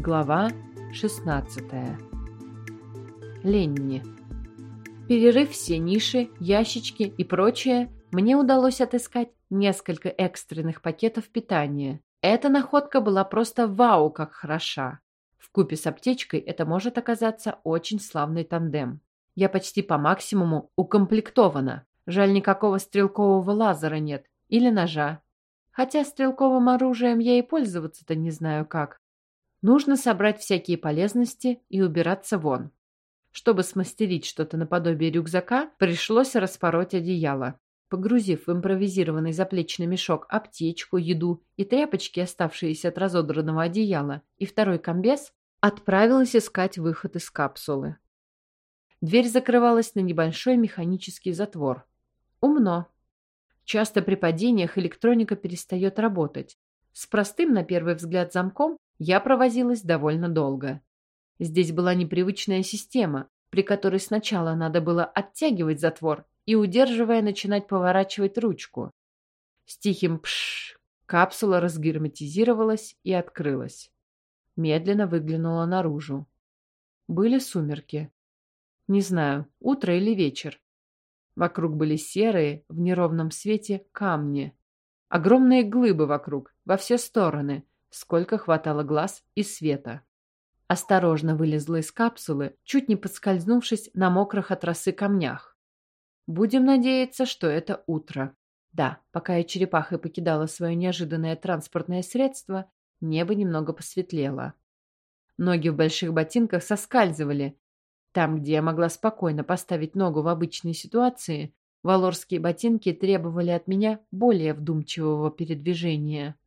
Глава 16. Ленни. Перерыв все ниши, ящички и прочее, мне удалось отыскать несколько экстренных пакетов питания. Эта находка была просто вау, как хороша. В купе с аптечкой это может оказаться очень славный тандем. Я почти по максимуму укомплектована. Жаль, никакого стрелкового лазера нет. Или ножа. Хотя стрелковым оружием я и пользоваться-то не знаю как. Нужно собрать всякие полезности и убираться вон. Чтобы смастерить что-то наподобие рюкзака, пришлось распороть одеяло. Погрузив в импровизированный заплечный мешок аптечку, еду и тряпочки, оставшиеся от разодранного одеяла, и второй комбез, отправилась искать выход из капсулы. Дверь закрывалась на небольшой механический затвор. Умно. Часто при падениях электроника перестает работать. С простым, на первый взгляд, замком я провозилась довольно долго. Здесь была непривычная система, при которой сначала надо было оттягивать затвор и, удерживая, начинать поворачивать ручку. С тихим пш капсула разгерметизировалась и открылась. Медленно выглянула наружу. Были сумерки. Не знаю, утро или вечер. Вокруг были серые, в неровном свете, камни. Огромные глыбы вокруг, во все стороны, сколько хватало глаз и света. Осторожно вылезла из капсулы, чуть не подскользнувшись на мокрых от росы камнях. Будем надеяться, что это утро. Да, пока я черепахой покидала свое неожиданное транспортное средство, небо немного посветлело. Ноги в больших ботинках соскальзывали, там, где я могла спокойно поставить ногу в обычной ситуации, валорские ботинки требовали от меня более вдумчивого передвижения.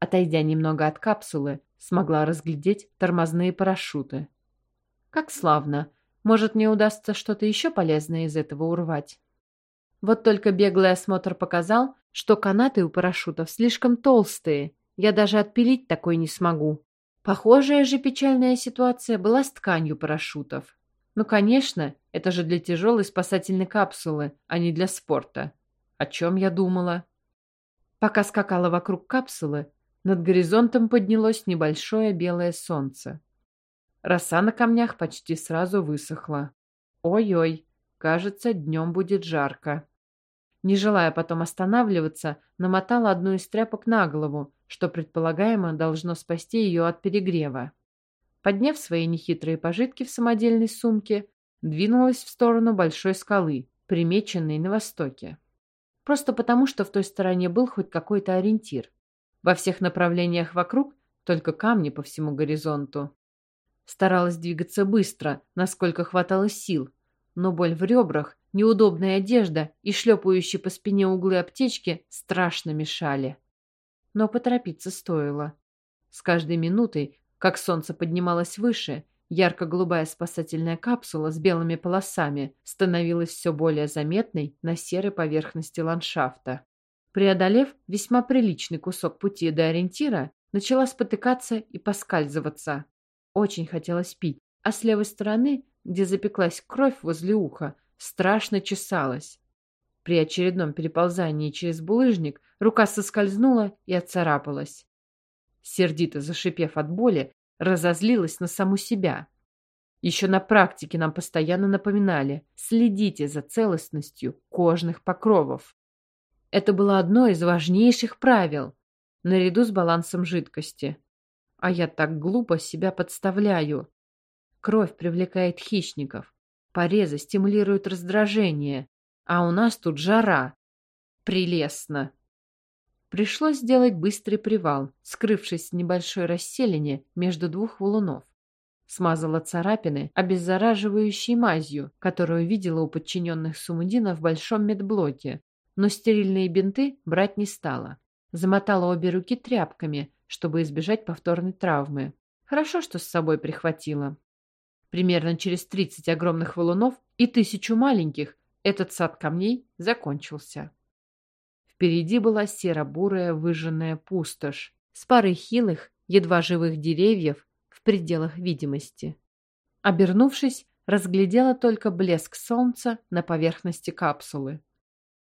Отойдя немного от капсулы, смогла разглядеть тормозные парашюты. Как славно! Может, мне удастся что-то еще полезное из этого урвать. Вот только беглый осмотр показал, что канаты у парашютов слишком толстые, я даже отпилить такой не смогу. Похожая же печальная ситуация была с тканью парашютов. Ну, конечно, это же для тяжелой спасательной капсулы, а не для спорта. О чем я думала? Пока скакала вокруг капсулы, над горизонтом поднялось небольшое белое солнце. Роса на камнях почти сразу высохла. Ой-ой, кажется, днем будет жарко. Не желая потом останавливаться, намотала одну из тряпок на голову, что предполагаемо должно спасти ее от перегрева. Подняв свои нехитрые пожитки в самодельной сумке, двинулась в сторону большой скалы, примеченной на востоке. Просто потому, что в той стороне был хоть какой-то ориентир. Во всех направлениях вокруг только камни по всему горизонту. Старалась двигаться быстро, насколько хватало сил, но боль в ребрах, неудобная одежда и шлепающие по спине углы аптечки страшно мешали но поторопиться стоило. С каждой минутой, как солнце поднималось выше, ярко-голубая спасательная капсула с белыми полосами становилась все более заметной на серой поверхности ландшафта. Преодолев весьма приличный кусок пути до ориентира, начала спотыкаться и поскальзываться. Очень хотелось пить, а с левой стороны, где запеклась кровь возле уха, страшно чесалась. При очередном переползании через булыжник рука соскользнула и отцарапалась. Сердито зашипев от боли, разозлилась на саму себя. Еще на практике нам постоянно напоминали «следите за целостностью кожных покровов». Это было одно из важнейших правил, наряду с балансом жидкости. А я так глупо себя подставляю. Кровь привлекает хищников, порезы стимулируют раздражение, а у нас тут жара. Прелестно. Пришлось сделать быстрый привал, скрывшись в небольшой расселине между двух валунов. Смазала царапины обеззараживающей мазью, которую видела у подчиненных Сумудина в большом медблоке, но стерильные бинты брать не стала. Замотала обе руки тряпками, чтобы избежать повторной травмы. Хорошо, что с собой прихватила. Примерно через 30 огромных валунов и тысячу маленьких этот сад камней закончился. Впереди была серо-бурая выжженная пустошь с парой хилых, едва живых деревьев в пределах видимости. Обернувшись, разглядела только блеск солнца на поверхности капсулы.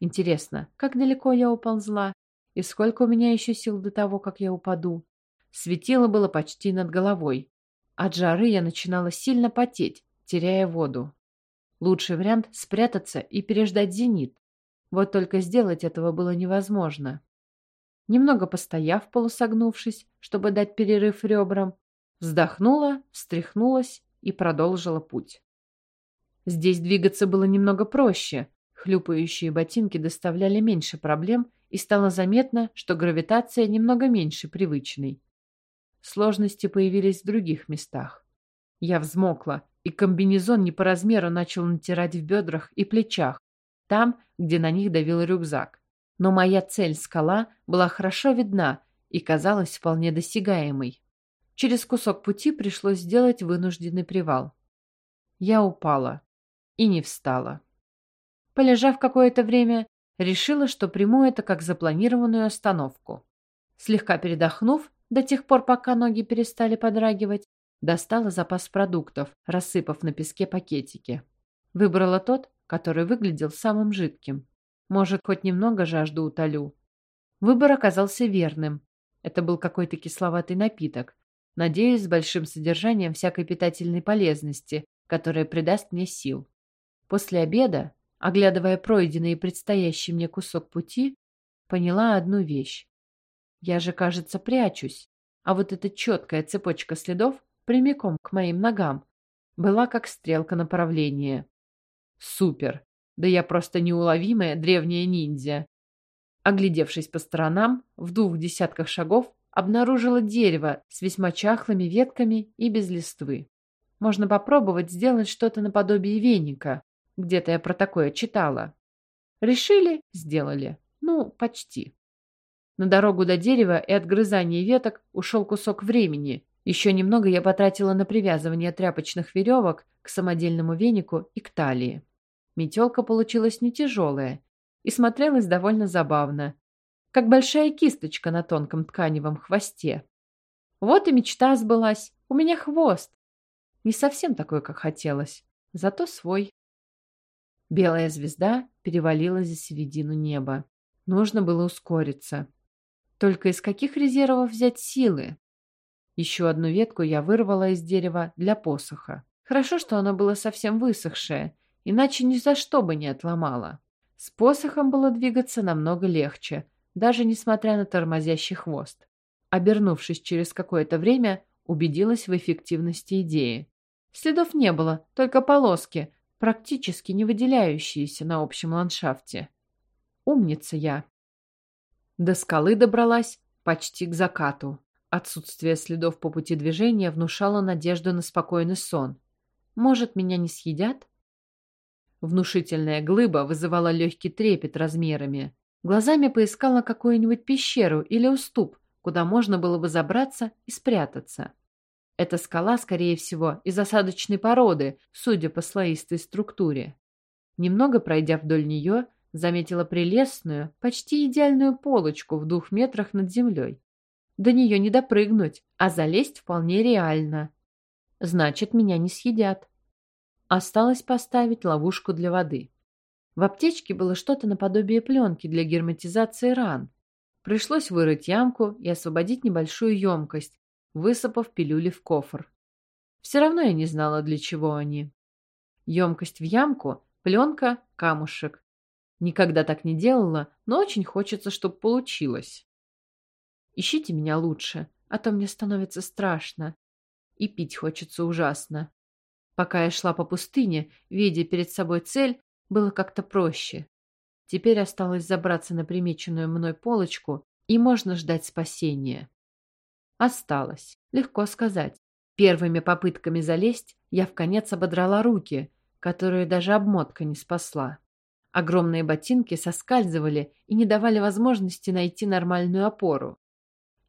Интересно, как далеко я уползла и сколько у меня еще сил до того, как я упаду? Светило было почти над головой. От жары я начинала сильно потеть, теряя воду. Лучший вариант – спрятаться и переждать зенит. Вот только сделать этого было невозможно. Немного постояв, полусогнувшись, чтобы дать перерыв ребрам, вздохнула, встряхнулась и продолжила путь. Здесь двигаться было немного проще. Хлюпающие ботинки доставляли меньше проблем, и стало заметно, что гравитация немного меньше привычной. Сложности появились в других местах. Я взмокла, и комбинезон не по размеру начал натирать в бедрах и плечах, там, где на них давил рюкзак. Но моя цель, скала, была хорошо видна и казалась вполне досягаемой. Через кусок пути пришлось сделать вынужденный привал. Я упала и не встала. Полежав какое-то время, решила, что приму это как запланированную остановку. Слегка передохнув, до тех пор, пока ноги перестали подрагивать, достала запас продуктов, рассыпав на песке пакетики. Выбрала тот, который выглядел самым жидким. Может, хоть немного жажду утолю. Выбор оказался верным. Это был какой-то кисловатый напиток. Надеюсь, с большим содержанием всякой питательной полезности, которая придаст мне сил. После обеда, оглядывая пройденный и предстоящий мне кусок пути, поняла одну вещь. Я же, кажется, прячусь, а вот эта четкая цепочка следов прямиком к моим ногам была как стрелка направления. Супер! Да я просто неуловимая древняя ниндзя. Оглядевшись по сторонам, в двух десятках шагов обнаружила дерево с весьма чахлыми ветками и без листвы. Можно попробовать сделать что-то наподобие веника, где-то я про такое читала. Решили – сделали. Ну, почти. На дорогу до дерева и отгрызание веток ушел кусок времени. Еще немного я потратила на привязывание тряпочных веревок к самодельному венику и к талии. Метелка получилась не тяжелая и смотрелась довольно забавно, как большая кисточка на тонком тканевом хвосте. Вот и мечта сбылась. У меня хвост. Не совсем такой, как хотелось, зато свой. Белая звезда перевалила за середину неба. Нужно было ускориться. Только из каких резервов взять силы? Еще одну ветку я вырвала из дерева для посоха. Хорошо, что оно было совсем высохшее, иначе ни за что бы не отломало. С посохом было двигаться намного легче, даже несмотря на тормозящий хвост. Обернувшись через какое-то время, убедилась в эффективности идеи. Следов не было, только полоски, практически не выделяющиеся на общем ландшафте. Умница я. До скалы добралась почти к закату. Отсутствие следов по пути движения внушало надежду на спокойный сон. Может, меня не съедят? Внушительная глыба вызывала легкий трепет размерами. Глазами поискала какую-нибудь пещеру или уступ, куда можно было бы забраться и спрятаться. Эта скала, скорее всего, из осадочной породы, судя по слоистой структуре. Немного пройдя вдоль нее, заметила прелестную, почти идеальную полочку в двух метрах над землей. До нее не допрыгнуть, а залезть вполне реально. Значит, меня не съедят. Осталось поставить ловушку для воды. В аптечке было что-то наподобие пленки для герметизации ран. Пришлось вырыть ямку и освободить небольшую емкость, высыпав пилюли в кофр. Все равно я не знала, для чего они. Емкость в ямку, пленка, камушек. Никогда так не делала, но очень хочется, чтобы получилось. Ищите меня лучше, а то мне становится страшно. И пить хочется ужасно. Пока я шла по пустыне, видя перед собой цель, было как-то проще. Теперь осталось забраться на примеченную мной полочку, и можно ждать спасения. Осталось. Легко сказать. Первыми попытками залезть я в конец ободрала руки, которые даже обмотка не спасла. Огромные ботинки соскальзывали и не давали возможности найти нормальную опору.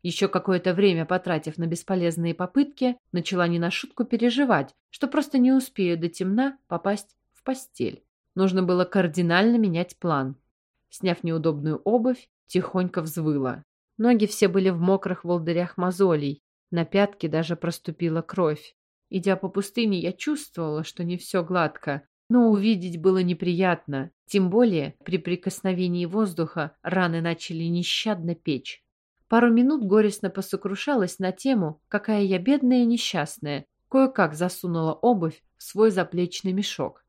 Еще какое-то время потратив на бесполезные попытки, начала не на шутку переживать, что просто не успею до темна попасть в постель. Нужно было кардинально менять план. Сняв неудобную обувь, тихонько взвыла. Ноги все были в мокрых волдырях мозолей, на пятке даже проступила кровь. Идя по пустыне, я чувствовала, что не все гладко, но увидеть было неприятно, тем более при прикосновении воздуха раны начали нещадно печь. Пару минут горестно посокрушалась на тему, какая я бедная и несчастная, кое-как засунула обувь в свой заплечный мешок.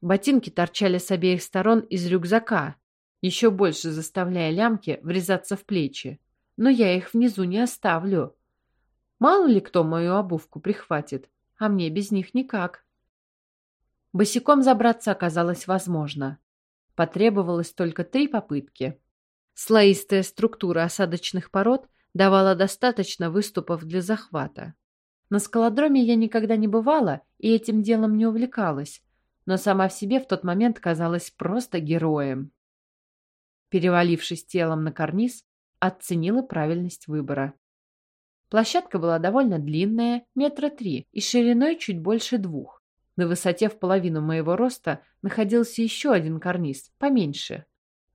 Ботинки торчали с обеих сторон из рюкзака, еще больше заставляя лямки врезаться в плечи. Но я их внизу не оставлю. Мало ли кто мою обувку прихватит, а мне без них никак. Босиком забраться оказалось возможно. Потребовалось только три попытки. Слоистая структура осадочных пород давала достаточно выступов для захвата. На скалодроме я никогда не бывала и этим делом не увлекалась, но сама в себе в тот момент казалась просто героем. Перевалившись телом на карниз, оценила правильность выбора. Площадка была довольно длинная, метра три, и шириной чуть больше двух. На высоте в половину моего роста находился еще один карниз, поменьше.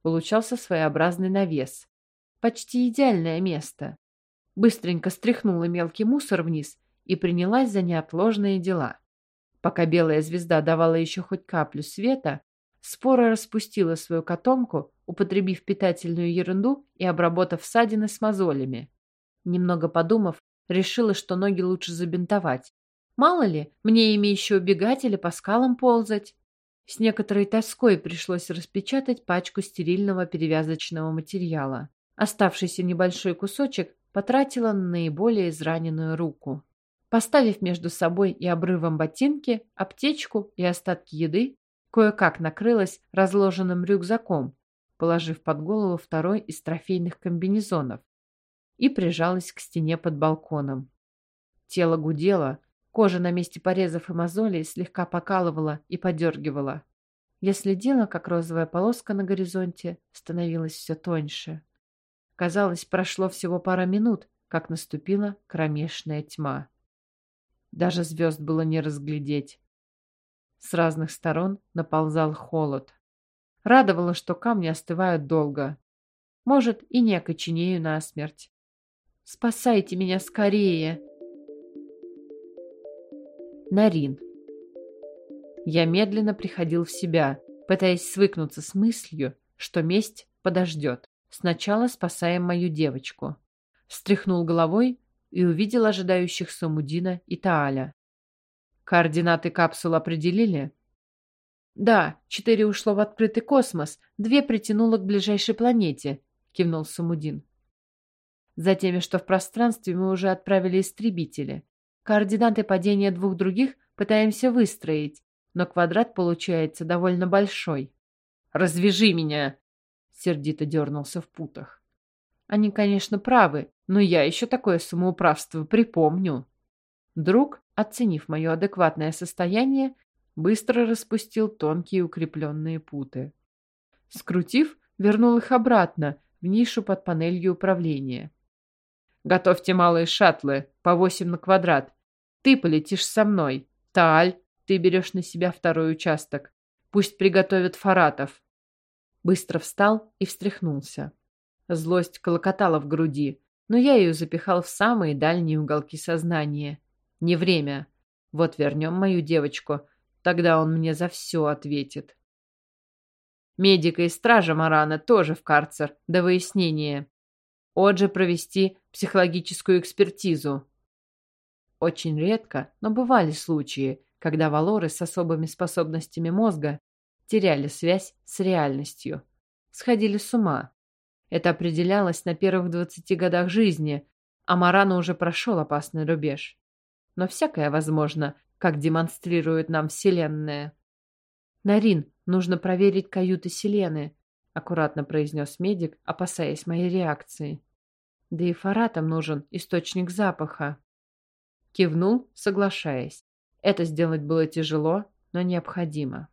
Получался своеобразный навес. Почти идеальное место. Быстренько стряхнула мелкий мусор вниз и принялась за неотложные дела. Пока белая звезда давала еще хоть каплю света, спора распустила свою котомку, употребив питательную ерунду и обработав ссадины с мозолями. Немного подумав, решила, что ноги лучше забинтовать. Мало ли, мне ими еще убегать или по скалам ползать. С некоторой тоской пришлось распечатать пачку стерильного перевязочного материала. Оставшийся небольшой кусочек потратила на наиболее израненную руку. Поставив между собой и обрывом ботинки, аптечку и остатки еды, кое-как накрылась разложенным рюкзаком, положив под голову второй из трофейных комбинезонов, и прижалась к стене под балконом. Тело гудело, кожа на месте порезов и мозолей слегка покалывала и подергивала. Я следила, как розовая полоска на горизонте становилась все тоньше. Казалось, прошло всего пара минут, как наступила кромешная тьма. Даже звезд было не разглядеть. С разных сторон наползал холод. Радовало, что камни остывают долго. Может, и не окоченею насмерть. «Спасайте меня скорее!» Нарин. Я медленно приходил в себя, пытаясь свыкнуться с мыслью, что месть подождет. Сначала спасаем мою девочку. Встряхнул головой и увидел ожидающих Самудина и Тааля. Координаты капсул определили? Да, четыре ушло в открытый космос, две притянуло к ближайшей планете, кивнул Самудин. За теми, что в пространстве, мы уже отправили истребители. Координаты падения двух других пытаемся выстроить, но квадрат получается довольно большой. «Развяжи меня!» — сердито дернулся в путах. Они, конечно, правы, но я еще такое самоуправство припомню. Друг, оценив мое адекватное состояние, быстро распустил тонкие укрепленные путы. Скрутив, вернул их обратно в нишу под панелью управления. «Готовьте малые шаттлы, по восемь на квадрат. Ты полетишь со мной. Тааль, ты берешь на себя второй участок. Пусть приготовят фаратов». Быстро встал и встряхнулся. Злость колокотала в груди, но я ее запихал в самые дальние уголки сознания. Не время. Вот вернем мою девочку, тогда он мне за все ответит. Медика и стража Марана тоже в карцер, до выяснения. Отже, провести психологическую экспертизу. Очень редко, но бывали случаи, когда валоры с особыми способностями мозга теряли связь с реальностью, сходили с ума. Это определялось на первых двадцати годах жизни, а Марана уже прошел опасный рубеж но всякое возможно, как демонстрирует нам Вселенная. «Нарин, нужно проверить каюты Селены», — аккуратно произнес медик, опасаясь моей реакции. «Да и фаратам нужен источник запаха». Кивнул, соглашаясь. Это сделать было тяжело, но необходимо.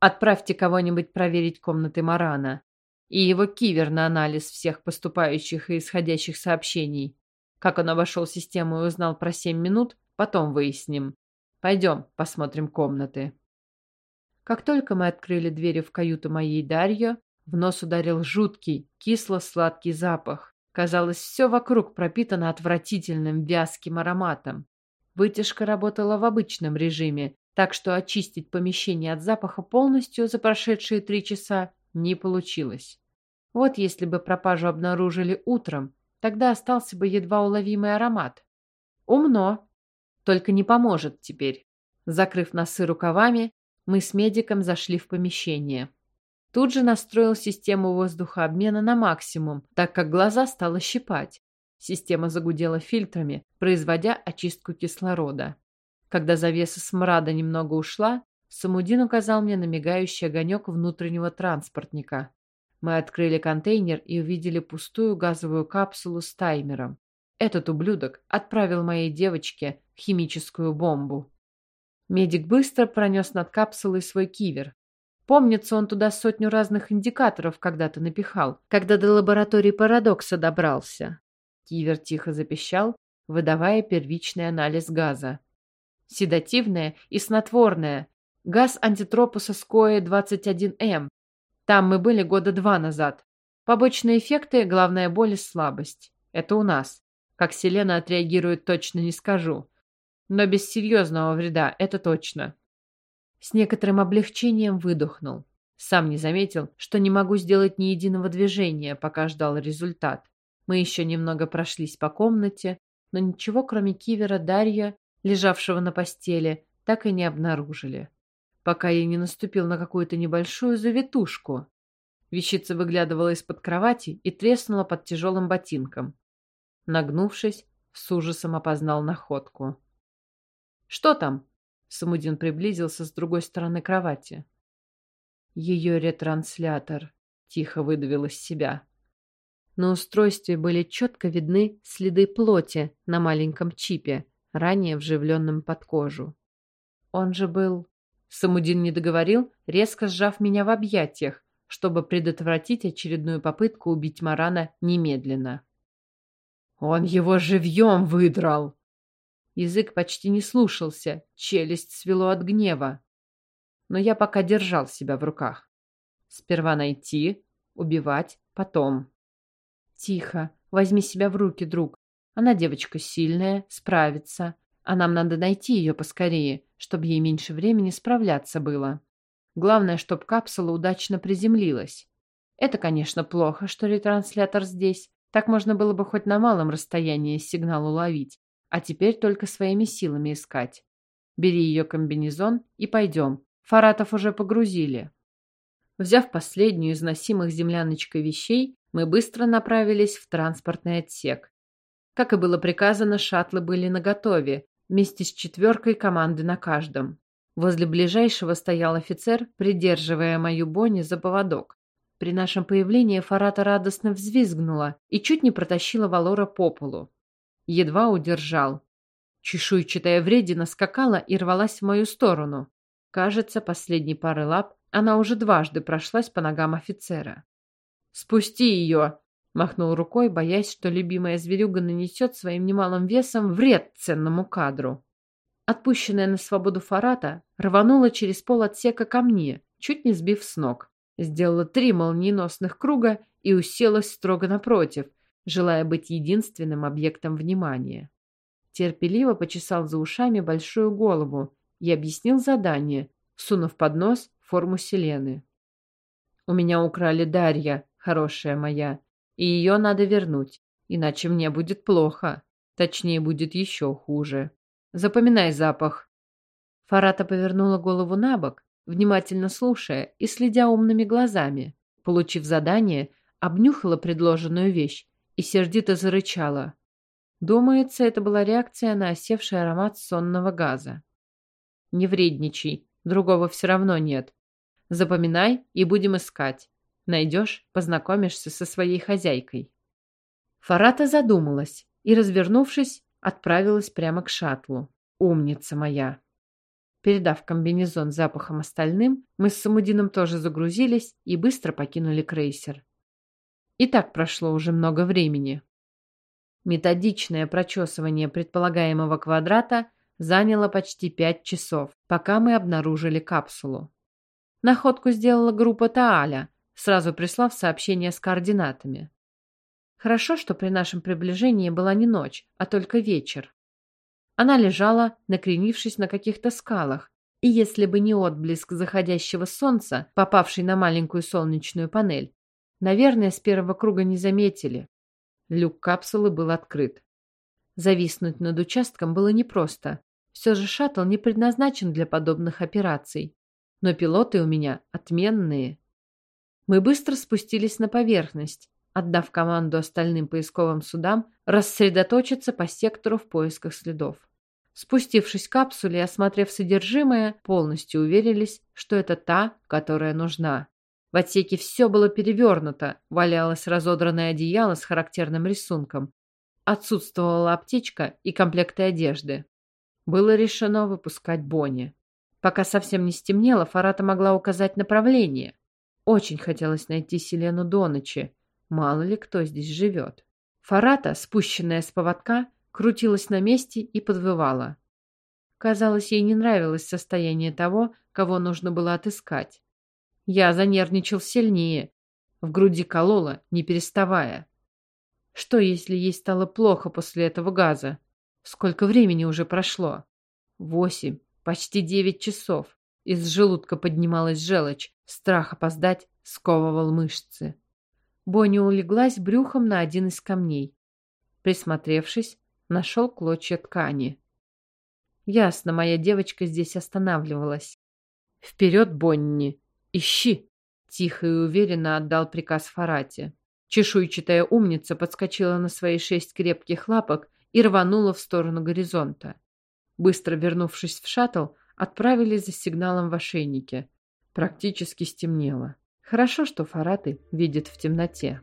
«Отправьте кого-нибудь проверить комнаты Марана и его кивер на анализ всех поступающих и исходящих сообщений. Как он обошел систему и узнал про семь минут, Потом выясним. Пойдем, посмотрим комнаты. Как только мы открыли двери в каюту моей Дарьё, в нос ударил жуткий, кисло-сладкий запах. Казалось, все вокруг пропитано отвратительным вязким ароматом. Вытяжка работала в обычном режиме, так что очистить помещение от запаха полностью за прошедшие три часа не получилось. Вот если бы пропажу обнаружили утром, тогда остался бы едва уловимый аромат. Умно. Только не поможет теперь. Закрыв носы рукавами, мы с медиком зашли в помещение. Тут же настроил систему воздухообмена на максимум, так как глаза стало щипать. Система загудела фильтрами, производя очистку кислорода. Когда завеса смрада немного ушла, Самудин указал мне на мигающий огонек внутреннего транспортника. Мы открыли контейнер и увидели пустую газовую капсулу с таймером. Этот ублюдок отправил моей девочке химическую бомбу. Медик быстро пронес над капсулой свой кивер. Помнится, он туда сотню разных индикаторов когда-то напихал, когда до лаборатории парадокса добрался. Кивер тихо запищал, выдавая первичный анализ газа. Седативное и снотворное. Газ антитропуса СКОЭ-21М. Там мы были года два назад. Побочные эффекты, главная боль и слабость. Это у нас. Как Селена отреагирует, точно не скажу. Но без серьезного вреда, это точно. С некоторым облегчением выдохнул. Сам не заметил, что не могу сделать ни единого движения, пока ждал результат. Мы еще немного прошлись по комнате, но ничего, кроме кивера Дарья, лежавшего на постели, так и не обнаружили. Пока я не наступил на какую-то небольшую завитушку. Вещица выглядывала из-под кровати и треснула под тяжелым ботинком. Нагнувшись, с ужасом опознал находку. «Что там?» Самудин приблизился с другой стороны кровати. «Ее ретранслятор», — тихо выдавил из себя. На устройстве были четко видны следы плоти на маленьком чипе, ранее вживленном под кожу. Он же был... Самудин не договорил, резко сжав меня в объятиях, чтобы предотвратить очередную попытку убить Марана немедленно. «Он его живьем выдрал!» Язык почти не слушался, челюсть свело от гнева. Но я пока держал себя в руках. Сперва найти, убивать, потом. Тихо, возьми себя в руки, друг. Она девочка сильная, справится. А нам надо найти ее поскорее, чтобы ей меньше времени справляться было. Главное, чтобы капсула удачно приземлилась. Это, конечно, плохо, что ретранслятор здесь. Так можно было бы хоть на малом расстоянии сигнал уловить а теперь только своими силами искать. Бери ее комбинезон и пойдем. Фаратов уже погрузили. Взяв последнюю из носимых земляночкой вещей, мы быстро направились в транспортный отсек. Как и было приказано, шаттлы были наготове, вместе с четверкой команды на каждом. Возле ближайшего стоял офицер, придерживая мою Бонни за поводок. При нашем появлении Фарата радостно взвизгнула и чуть не протащила Валора по полу. Едва удержал. Чешуйчатая вредина скакала и рвалась в мою сторону. Кажется, последней пары лап она уже дважды прошлась по ногам офицера. «Спусти ее!» — махнул рукой, боясь, что любимая зверюга нанесет своим немалым весом вред ценному кадру. Отпущенная на свободу Фарата рванула через пол отсека ко мне, чуть не сбив с ног. Сделала три молниеносных круга и уселась строго напротив — желая быть единственным объектом внимания. Терпеливо почесал за ушами большую голову и объяснил задание, сунув под нос форму Селены. «У меня украли Дарья, хорошая моя, и ее надо вернуть, иначе мне будет плохо, точнее, будет еще хуже. Запоминай запах». Фарата повернула голову на бок, внимательно слушая и следя умными глазами. Получив задание, обнюхала предложенную вещь и сердито зарычала. Думается, это была реакция на осевший аромат сонного газа. «Не вредничай, другого все равно нет. Запоминай и будем искать. Найдешь, познакомишься со своей хозяйкой». Фарата задумалась и, развернувшись, отправилась прямо к шаттлу. «Умница моя!» Передав комбинезон запахом остальным, мы с Самудином тоже загрузились и быстро покинули крейсер. И так прошло уже много времени. Методичное прочесывание предполагаемого квадрата заняло почти пять часов, пока мы обнаружили капсулу. Находку сделала группа Тааля, сразу прислав сообщение с координатами. Хорошо, что при нашем приближении была не ночь, а только вечер. Она лежала, накренившись на каких-то скалах, и если бы не отблеск заходящего солнца, попавший на маленькую солнечную панель, Наверное, с первого круга не заметили. Люк капсулы был открыт. Зависнуть над участком было непросто. Все же шаттл не предназначен для подобных операций. Но пилоты у меня отменные. Мы быстро спустились на поверхность, отдав команду остальным поисковым судам рассредоточиться по сектору в поисках следов. Спустившись в капсуле и осмотрев содержимое, полностью уверились, что это та, которая нужна. В отсеке все было перевернуто, валялось разодранное одеяло с характерным рисунком. Отсутствовала аптечка и комплекты одежды. Было решено выпускать Бонни. Пока совсем не стемнело, Фарата могла указать направление. Очень хотелось найти Селену до ночи. Мало ли кто здесь живет. Фарата, спущенная с поводка, крутилась на месте и подвывала. Казалось, ей не нравилось состояние того, кого нужно было отыскать. Я занервничал сильнее. В груди кололо, не переставая. Что, если ей стало плохо после этого газа? Сколько времени уже прошло? Восемь, почти девять часов. Из желудка поднималась желчь. Страх опоздать сковывал мышцы. Бонни улеглась брюхом на один из камней. Присмотревшись, нашел клочья ткани. Ясно, моя девочка здесь останавливалась. «Вперед, Бонни! Ищи!» Тихо и уверенно отдал приказ Фарате. Чешуйчатая умница подскочила на свои шесть крепких лапок и рванула в сторону горизонта. Быстро вернувшись в шаттл, отправились за сигналом в ошейнике. Практически стемнело. Хорошо, что Фараты видят в темноте.